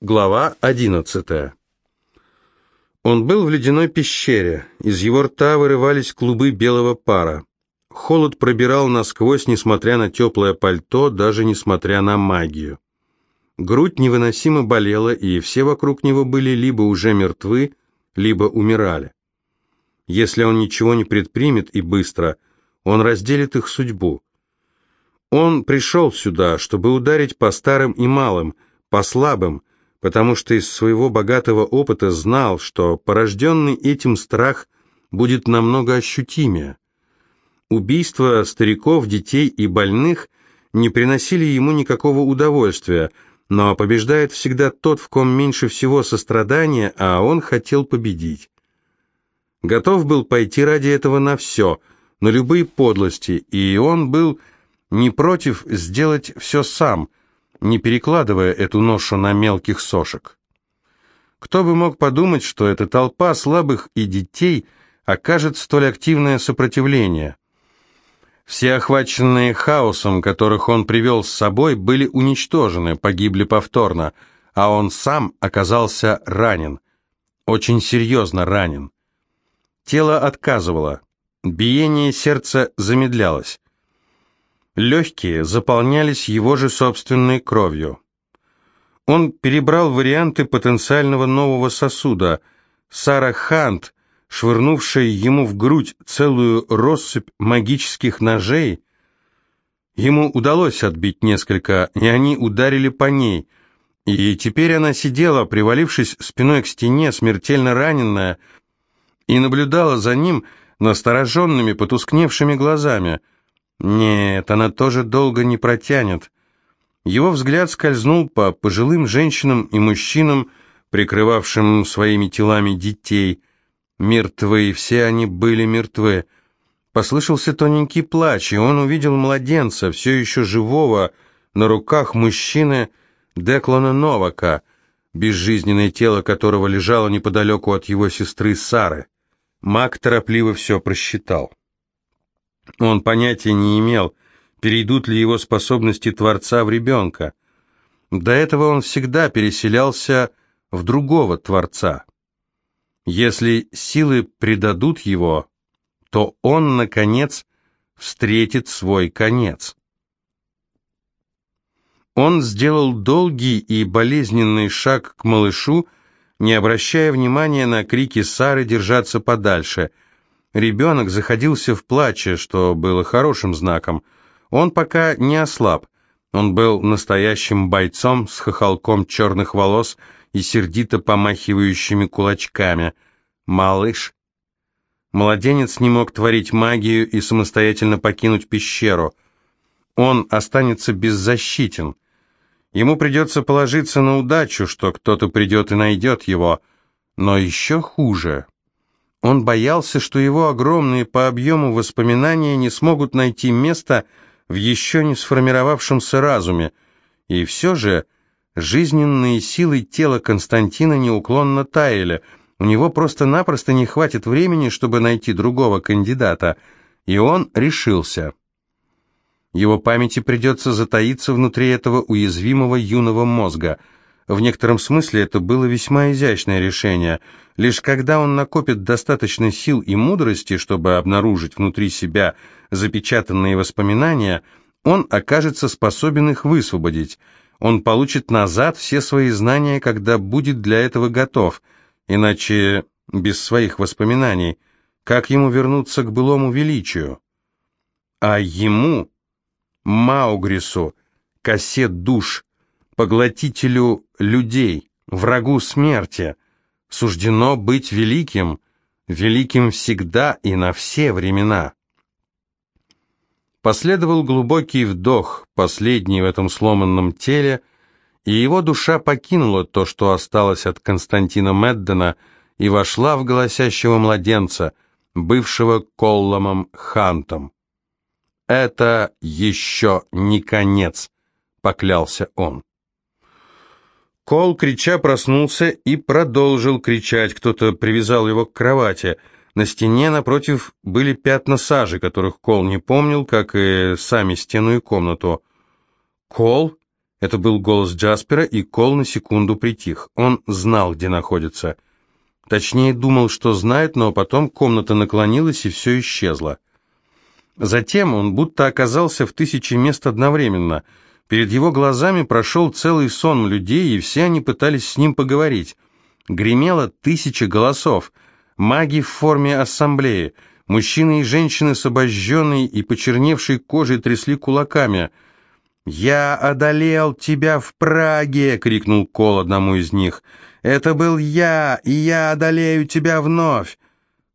Глава одиннадцатая. Он был в ледяной пещере. Из его рта вырывались клубы белого пара. Холод пробирал насквозь, несмотря на теплое пальто, даже несмотря на магию. Грудь невыносимо болела, и все вокруг него были либо уже мертвы, либо умирали. Если он ничего не предпримет и быстро, он разделит их судьбу. Он пришел сюда, чтобы ударить по старым и малым, по слабым, потому что из своего богатого опыта знал, что порожденный этим страх будет намного ощутимее. Убийства стариков, детей и больных не приносили ему никакого удовольствия, но побеждает всегда тот, в ком меньше всего сострадания, а он хотел победить. Готов был пойти ради этого на все, на любые подлости, и он был не против сделать все сам – не перекладывая эту ношу на мелких сошек. Кто бы мог подумать, что эта толпа слабых и детей окажет столь активное сопротивление. Все охваченные хаосом, которых он привел с собой, были уничтожены, погибли повторно, а он сам оказался ранен, очень серьезно ранен. Тело отказывало, биение сердца замедлялось. Легкие заполнялись его же собственной кровью. Он перебрал варианты потенциального нового сосуда. Сара Хант, швырнувшая ему в грудь целую россыпь магических ножей, ему удалось отбить несколько, и они ударили по ней. И теперь она сидела, привалившись спиной к стене, смертельно раненная, и наблюдала за ним настороженными, потускневшими глазами – нет, она тоже долго не протянет. Его взгляд скользнул по пожилым женщинам и мужчинам, прикрывавшим своими телами детей. Мертвые, все они были мертвы. Послышался тоненький плач, и он увидел младенца, все еще живого, на руках мужчины Деклана Новака, безжизненное тело которого лежало неподалеку от его сестры Сары. Маг торопливо все просчитал. Он понятия не имел, перейдут ли его способности Творца в ребенка. До этого он всегда переселялся в другого Творца. Если силы предадут его, то он, наконец, встретит свой конец. Он сделал долгий и болезненный шаг к малышу, не обращая внимания на крики Сары держаться подальше – Ребенок заходился в плаче, что было хорошим знаком. Он пока не ослаб. Он был настоящим бойцом с хохолком черных волос и сердито помахивающими кулачками. Малыш. Младенец не мог творить магию и самостоятельно покинуть пещеру. Он останется беззащитен. Ему придется положиться на удачу, что кто-то придет и найдет его. Но еще хуже. Он боялся, что его огромные по объему воспоминания не смогут найти место в еще не сформировавшемся разуме, и все же жизненные силы тела Константина неуклонно таяли, у него просто-напросто не хватит времени, чтобы найти другого кандидата, и он решился. Его памяти придется затаиться внутри этого уязвимого юного мозга – в некотором смысле это было весьма изящное решение. Лишь когда он накопит достаточно сил и мудрости, чтобы обнаружить внутри себя запечатанные воспоминания, он окажется способен их высвободить. Он получит назад все свои знания, когда будет для этого готов. Иначе, без своих воспоминаний, как ему вернуться к былому величию? А ему, Маугрису, кассет душ, поглотителю людей, врагу смерти, суждено быть великим, великим всегда и на все времена. Последовал глубокий вдох, последний в этом сломанном теле, и его душа покинула то, что осталось от Константина Меддена, и вошла в голосящего младенца, бывшего Колломом Хантом. «Это еще не конец», — поклялся он. Кол, крича, проснулся и продолжил кричать. Кто-то привязал его к кровати. На стене напротив были пятна сажи, которых Кол не помнил, как и сами стену и комнату. «Кол?» Это был голос Джаспера, и Кол на секунду притих. Он знал, где находится. Точнее, думал, что знает, но потом комната наклонилась, и все исчезло. Затем он будто оказался в тысячи мест одновременно. Перед его глазами прошел целый сон людей, и все они пытались с ним поговорить. Гремело тысяча голосов. Маги в форме ассамблеи. Мужчины и женщины с обожженной и почерневшей кожей трясли кулаками. «Я одолел тебя в Праге!» — крикнул Кол одному из них. «Это был я, и я одолею тебя вновь!»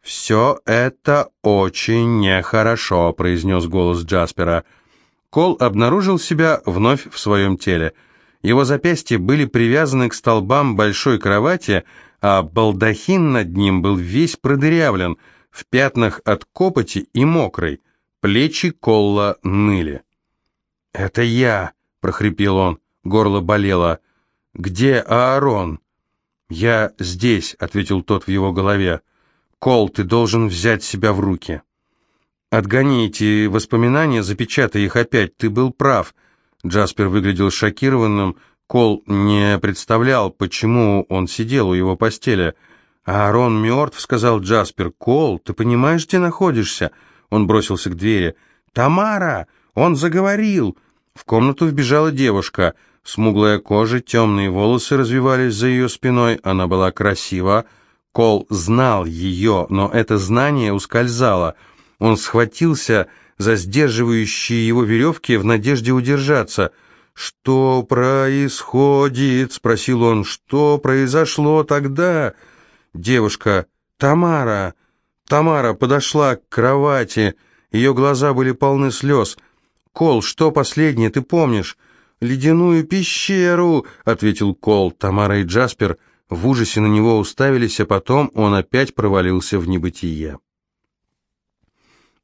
«Все это очень нехорошо», — произнес голос Джаспера. Кол обнаружил себя вновь в своем теле. Его запястья были привязаны к столбам большой кровати, а балдахин над ним был весь продырявлен, в пятнах от копоти и мокрый. Плечи Колла ныли. «Это я», — прохрипел он, горло болело. «Где Аарон?» «Я здесь», — ответил тот в его голове. «Кол, ты должен взять себя в руки». «Отгони эти воспоминания, запечатай их опять, ты был прав». Джаспер выглядел шокированным. Кол не представлял, почему он сидел у его постели. «Аарон мертв», — сказал Джаспер. «Кол, ты понимаешь, где находишься?» Он бросился к двери. «Тамара! Он заговорил!» В комнату вбежала девушка. Смуглая кожа, темные волосы развивались за ее спиной. Она была красива. Кол знал ее, но это знание ускользало. Он схватился за сдерживающие его веревки в надежде удержаться. «Что происходит?» — спросил он. «Что произошло тогда?» Девушка, Тамара, Тамара подошла к кровати. Ее глаза были полны слез. «Кол, что последнее, ты помнишь?» «Ледяную пещеру», — ответил Кол. Тамара и Джаспер в ужасе на него уставились, а потом он опять провалился в небытие.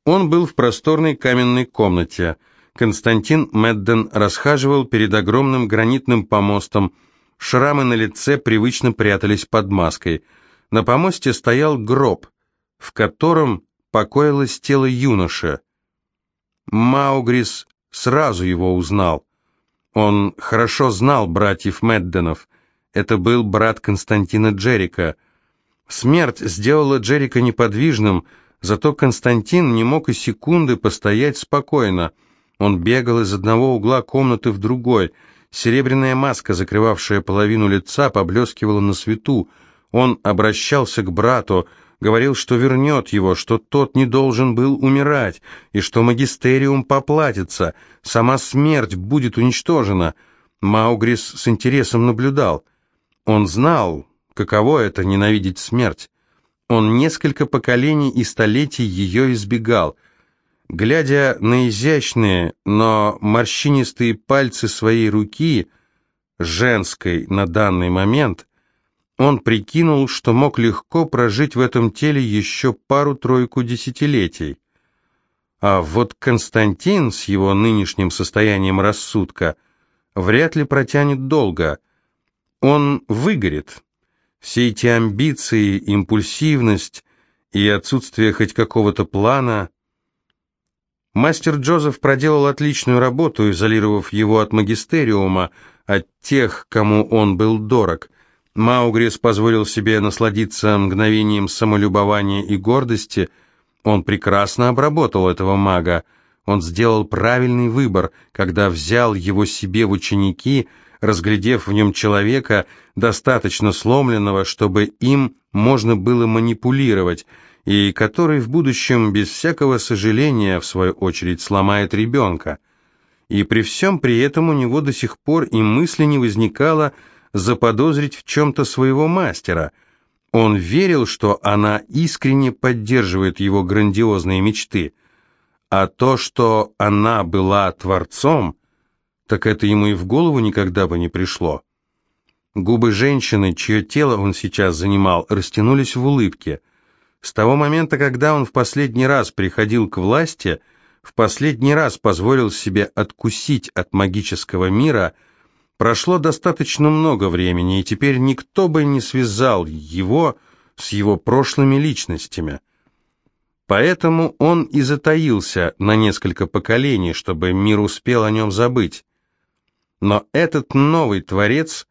Он был в просторной каменной комнате. Константин Медден расхаживал перед огромным гранитным помостом. Шрамы на лице привычно прятались под маской. На помосте стоял гроб, в котором покоилось тело юноши. Маугрис сразу его узнал. Он хорошо знал братьев Медденов. Это был брат Константина Джерика. Смерть сделала Джерика неподвижным, зато Константин не мог и секунды постоять спокойно. Он бегал из одного угла комнаты в другой. Серебряная маска, закрывавшая половину лица, поблескивала на свету. Он обращался к брату, говорил, что вернет его, что тот не должен был умирать, и что магистериум поплатится, сама смерть будет уничтожена. Маугрис с интересом наблюдал. Он знал, каково это ненавидеть смерть. Он несколько поколений и столетий ее избегал. Глядя на изящные, но морщинистые пальцы своей руки, женской на данный момент, он прикинул, что мог легко прожить в этом теле еще пару-тройку десятилетий. А вот Константин с его нынешним состоянием рассудка вряд ли протянет долго. Он выгорит. Все эти амбиции, импульсивность и отсутствие хоть какого-то плана. Мастер Джозеф проделал отличную работу, изолировав его от магистериума, от тех, кому он был дорог – Маугрис позволил себе насладиться мгновением самолюбования и гордости. Он прекрасно обработал этого мага. Он сделал правильный выбор, когда взял его себе в ученики, разглядев в нем человека, достаточно сломленного, чтобы им можно было манипулировать, и который в будущем без всякого сожаления, в свою очередь, сломает ребенка. И при всем при этом у него до сих пор и мысли не возникало, заподозрить в чем-то своего мастера. Он верил, что она искренне поддерживает его грандиозные мечты. А то, что она была творцом, так это ему и в голову никогда бы не пришло. Губы женщины, чье тело он сейчас занимал, растянулись в улыбке. С того момента, когда он в последний раз приходил к власти, в последний раз позволил себе откусить от магического мира – Прошло достаточно много времени, и теперь никто бы не связал его с его прошлыми личностями. Поэтому он и затаился на несколько поколений, чтобы мир успел о нем забыть. Но этот новый творец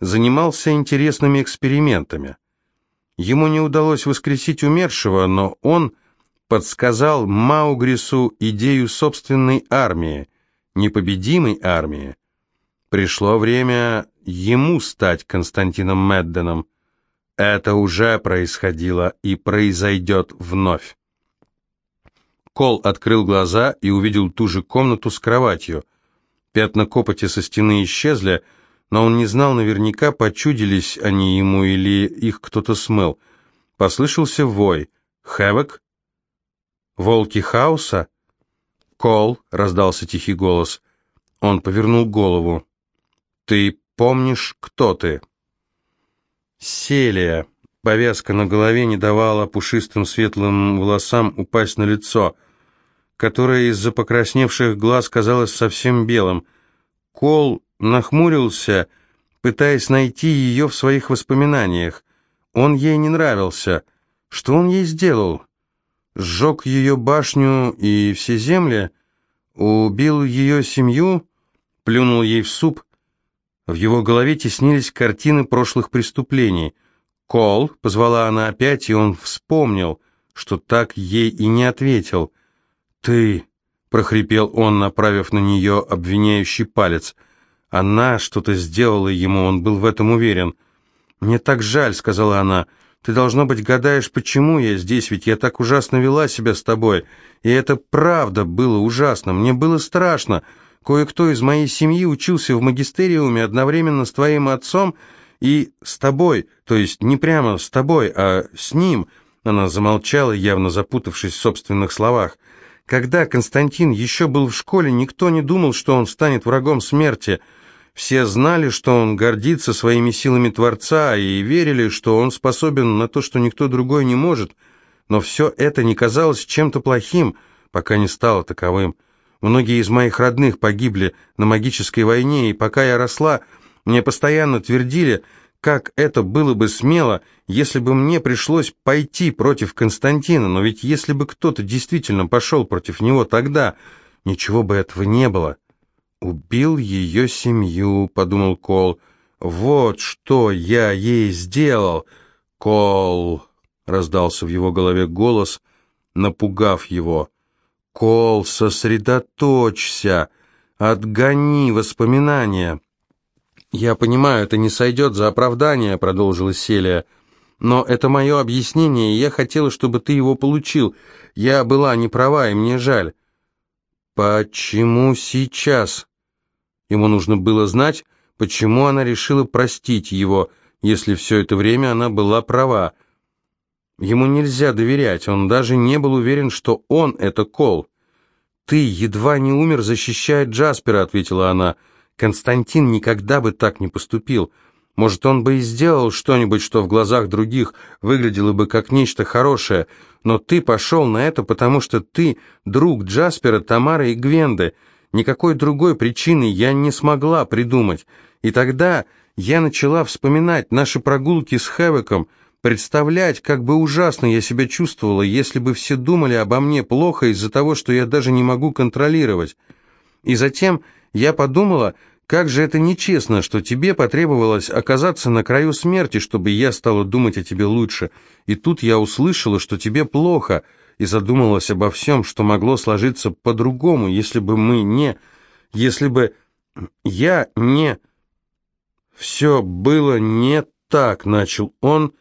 занимался интересными экспериментами. Ему не удалось воскресить умершего, но он подсказал Маугрису идею собственной армии, непобедимой армии. Пришло время ему стать Константином Медденом. Это уже происходило и произойдет вновь. Кол открыл глаза и увидел ту же комнату с кроватью. Пятна копоти со стены исчезли, но он не знал наверняка, почудились они ему или их кто-то смыл. Послышался вой. «Хэвок?» «Волки хаоса?» «Кол», — раздался тихий голос. Он повернул голову. «Ты помнишь, кто ты?» «Селия». Повязка на голове не давала пушистым светлым волосам упасть на лицо, которое из-за покрасневших глаз казалось совсем белым. Кол нахмурился, пытаясь найти ее в своих воспоминаниях. Он ей не нравился. Что он ей сделал? Сжег ее башню и все земли? Убил ее семью? Плюнул ей в суп? В его голове теснились картины прошлых преступлений. «Кол», — позвала она опять, и он вспомнил, что так ей и не ответил. «Ты», — прохрипел он, направив на нее обвиняющий палец, — она что-то сделала ему, он был в этом уверен. «Мне так жаль», — сказала она. «Ты, должно быть, гадаешь, почему я здесь, ведь я так ужасно вела себя с тобой. И это правда было ужасно, мне было страшно. Кое-кто из моей семьи учился в магистериуме одновременно с твоим отцом и с тобой, то есть не прямо с тобой, а с ним». Она замолчала, явно запутавшись в собственных словах. Когда Константин еще был в школе, никто не думал, что он станет врагом смерти. Все знали, что он гордится своими силами Творца и верили, что он способен на то, что никто другой не может. Но все это не казалось чем-то плохим, пока не стало таковым. Многие из моих родных погибли на магической войне, и пока я росла, мне постоянно твердили, как это было бы смело, если бы мне пришлось пойти против Константина, но ведь если бы кто-то действительно пошел против него тогда, ничего бы этого не было. «Убил ее семью», — подумал Кол. «Вот что я ей сделал!» «Кол!» — раздался в его голове голос, напугав его. «Кол, сосредоточься! Отгони воспоминания!» «Я понимаю, это не сойдет за оправдание», — продолжила Селия. «Но это мое объяснение, и я хотела, чтобы ты его получил. Я была не права, и мне жаль». «Почему сейчас?» Ему нужно было знать, почему она решила простить его, если все это время она была права. Ему нельзя доверять, он даже не был уверен, что он — это Кол. «Ты едва не умер, защищая Джаспера», — ответила она. «Константин никогда бы так не поступил. Может, он бы и сделал что-нибудь, что в глазах других выглядело бы как нечто хорошее, но ты пошел на это, потому что ты друг Джаспера, Тамары и Гвенды». Никакой другой причины я не смогла придумать. И тогда я начала вспоминать наши прогулки с Хэвеком, представлять, как бы ужасно я себя чувствовала, если бы все думали обо мне плохо из-за того, что я даже не могу контролировать. И затем я подумала, как же это нечестно, что тебе потребовалось оказаться на краю смерти, чтобы я стала думать о тебе лучше. И тут я услышала, что тебе плохо — и задумалась обо всем, что могло сложиться по-другому, если бы мы не... Если бы я не... Все было не так, начал он,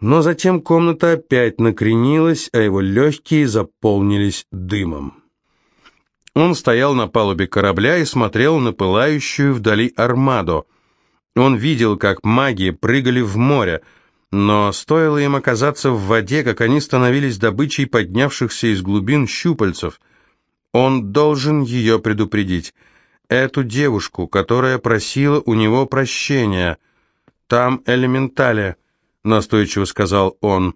но затем комната опять накренилась, а его легкие заполнились дымом. Он стоял на палубе корабля и смотрел на пылающую вдали армаду. Он видел, как маги прыгали в море, но стоило им оказаться в воде, как они становились добычей поднявшихся из глубин щупальцев. Он должен ее предупредить. Эту девушку, которая просила у него прощения. «Там элементали», — настойчиво сказал он.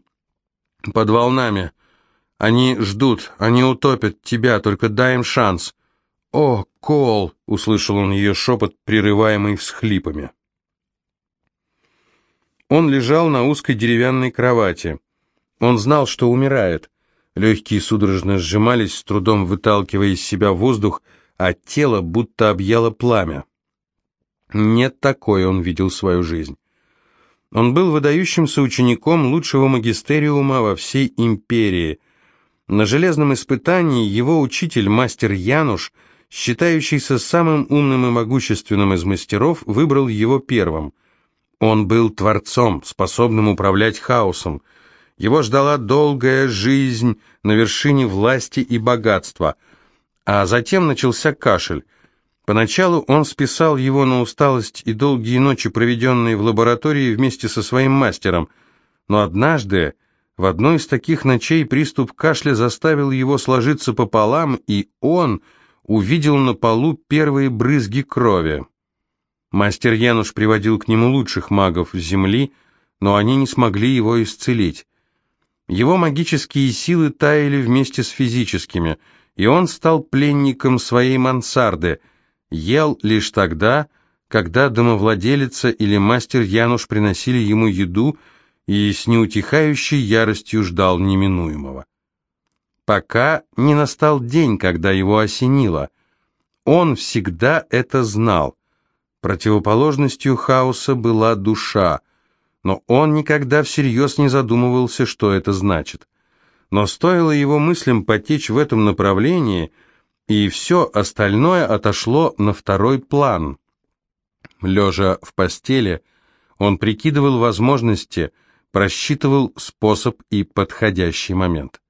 «Под волнами. Они ждут, они утопят тебя, только дай им шанс». «О, Кол!» — услышал он ее шепот, прерываемый всхлипами. Он лежал на узкой деревянной кровати. Он знал, что умирает. Легкие судорожно сжимались, с трудом выталкивая из себя воздух, а тело будто объяло пламя. Нет такой он видел свою жизнь. Он был выдающимся учеником лучшего магистериума во всей империи. На железном испытании его учитель, мастер Януш, считающийся самым умным и могущественным из мастеров, выбрал его первым. Он был творцом, способным управлять хаосом. Его ждала долгая жизнь на вершине власти и богатства. А затем начался кашель. Поначалу он списал его на усталость и долгие ночи, проведенные в лаборатории вместе со своим мастером. Но однажды, в одной из таких ночей, приступ кашля заставил его сложиться пополам, и он увидел на полу первые брызги крови. Мастер Януш приводил к нему лучших магов Земли, но они не смогли его исцелить. Его магические силы таяли вместе с физическими, и он стал пленником своей мансарды, ел лишь тогда, когда домовладелица или мастер Януш приносили ему еду и с неутихающей яростью ждал неминуемого. Пока не настал день, когда его осенило. Он всегда это знал. Противоположностью хаоса была душа, но он никогда всерьез не задумывался, что это значит. Но стоило его мыслям потечь в этом направлении, и все остальное отошло на второй план. Лежа в постели, он прикидывал возможности, просчитывал способ и подходящий момент.